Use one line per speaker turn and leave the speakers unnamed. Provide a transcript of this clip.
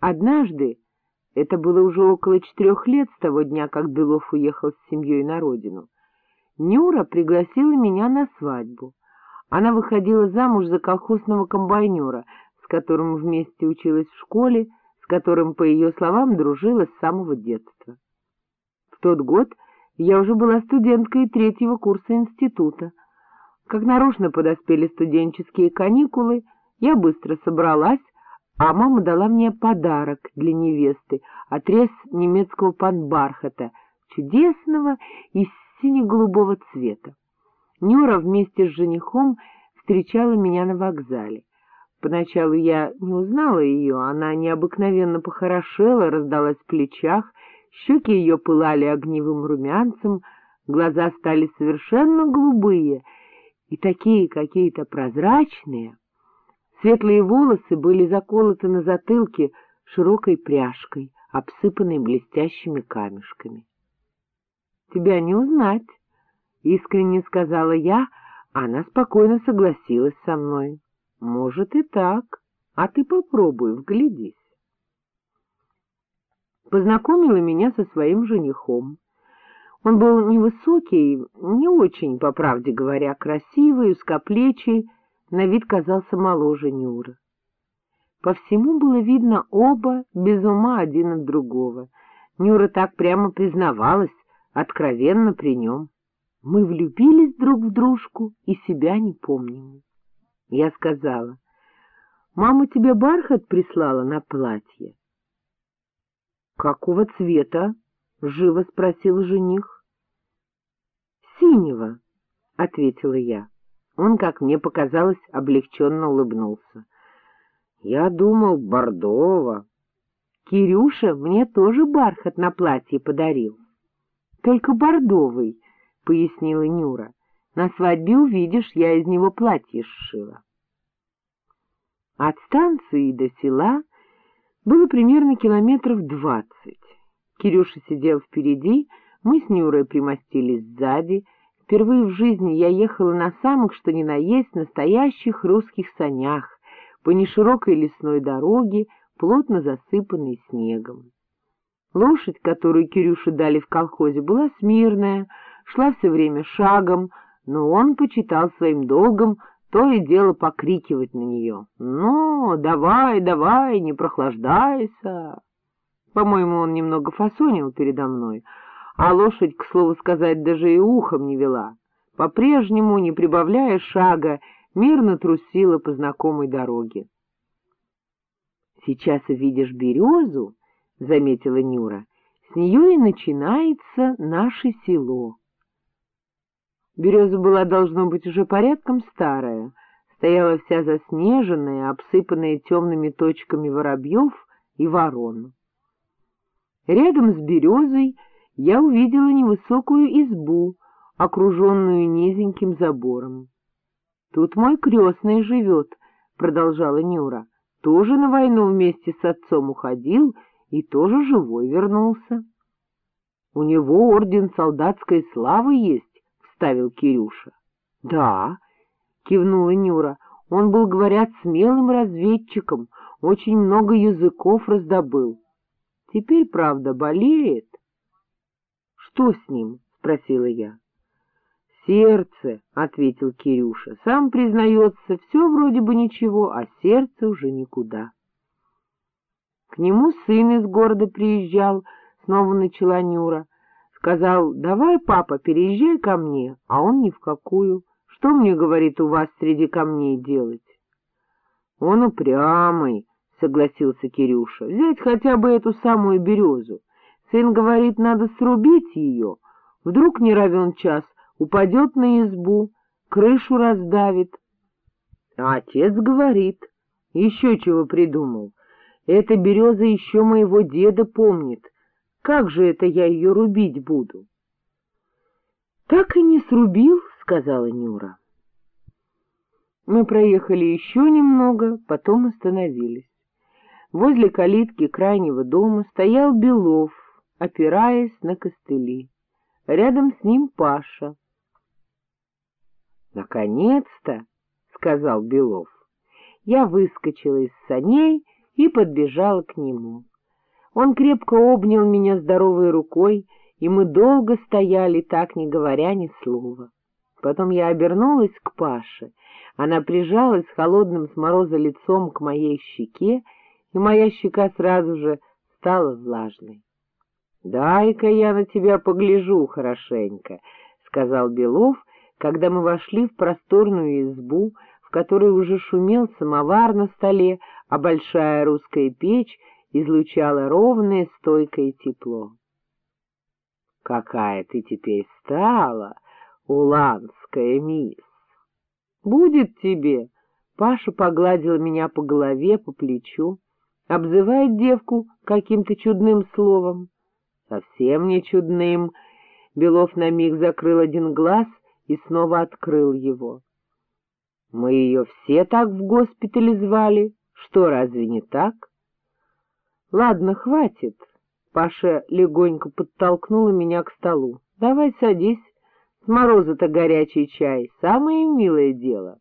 Однажды, это было уже около четырех лет с того дня, как Белов уехал с семьей на родину, Нюра пригласила меня на свадьбу. Она выходила замуж за колхозного комбайнера, с которым вместе училась в школе, с которым, по ее словам, дружила с самого детства. В тот год я уже была студенткой третьего курса института. Как нарочно подоспели студенческие каникулы, я быстро собралась, а мама дала мне подарок для невесты — отрез немецкого панбархата, чудесного и сине-голубого цвета. Нюра вместе с женихом встречала меня на вокзале. Поначалу я не узнала ее, она необыкновенно похорошела, раздалась в плечах, щеки ее пылали огневым румянцем, глаза стали совершенно голубые и такие какие-то прозрачные. Светлые волосы были заколоты на затылке широкой пряжкой, обсыпанной блестящими камешками. — Тебя не узнать, — искренне сказала я, она спокойно согласилась со мной. — Может и так, а ты попробуй, вглядись. Познакомила меня со своим женихом. Он был невысокий, не очень, по правде говоря, красивый, узкоплечий, на вид казался моложе Нюры. По всему было видно оба без ума один от другого. Нюра так прямо признавалась, откровенно при нем. Мы влюбились друг в дружку и себя не помним. Я сказала, «Мама тебе бархат прислала на платье?» «Какого цвета?» — живо спросил жених. «Синего», — ответила я. Он, как мне показалось, облегченно улыбнулся. Я думал, бордово. Кирюша мне тоже бархат на платье подарил. Только бордовый, — пояснила Нюра. На свадьбе увидишь, я из него платье сшила. От станции до села было примерно километров двадцать. Кирюша сидел впереди, мы с Нюрой примостились сзади — Впервые в жизни я ехала на самых, что ни на есть, настоящих русских санях по неширокой лесной дороге, плотно засыпанной снегом. Лошадь, которую Кирюше дали в колхозе, была смирная, шла все время шагом, но он почитал своим долгом то и дело покрикивать на нее. «Ну, давай, давай, не прохлаждайся!» По-моему, он немного фасонил передо мной — а лошадь, к слову сказать, даже и ухом не вела. По-прежнему, не прибавляя шага, мирно трусила по знакомой дороге. — Сейчас увидишь березу, — заметила Нюра, — с нее и начинается наше село. Береза была, должно быть, уже порядком старая, стояла вся заснеженная, обсыпанная темными точками воробьев и ворон. Рядом с березой я увидела невысокую избу, окруженную низеньким забором. — Тут мой крестный живет, — продолжала Нюра. — Тоже на войну вместе с отцом уходил и тоже живой вернулся. — У него орден солдатской славы есть, — вставил Кирюша. — Да, — кивнула Нюра, — он был, говорят, смелым разведчиком, очень много языков раздобыл. Теперь, правда, болеет. Что с ним? — спросила я. — Сердце, — ответил Кирюша. Сам признается, все вроде бы ничего, а сердце уже никуда. К нему сын из города приезжал, снова начала Нюра. Сказал, давай, папа, переезжай ко мне, а он ни в какую. Что мне, говорит, у вас среди камней делать? Он упрямый, — согласился Кирюша, — взять хотя бы эту самую березу. Сын говорит, надо срубить ее. Вдруг не равен час, упадет на избу, крышу раздавит. А отец говорит, еще чего придумал. Эта береза еще моего деда помнит. Как же это я ее рубить буду? — Так и не срубил, — сказала Нюра. Мы проехали еще немного, потом остановились. Возле калитки крайнего дома стоял Белов, опираясь на костыли. Рядом с ним Паша. «Наконец-то!» — сказал Белов. Я выскочила из саней и подбежала к нему. Он крепко обнял меня здоровой рукой, и мы долго стояли, так не говоря ни слова. Потом я обернулась к Паше. Она прижалась холодным с мороза лицом к моей щеке, и моя щека сразу же стала влажной. — Дай-ка я на тебя погляжу хорошенько, — сказал Белов, когда мы вошли в просторную избу, в которой уже шумел самовар на столе, а большая русская печь излучала ровное стойкое тепло. — Какая ты теперь стала, уланская мисс! — Будет тебе! Паша погладила меня по голове, по плечу, обзывает девку каким-то чудным словом. Совсем не чудным. Белов на миг закрыл один глаз и снова открыл его. Мы ее все так в госпитале звали. Что, разве не так? Ладно, хватит. Паша легонько подтолкнула меня к столу. Давай садись. С мороза-то горячий чай. Самое милое дело.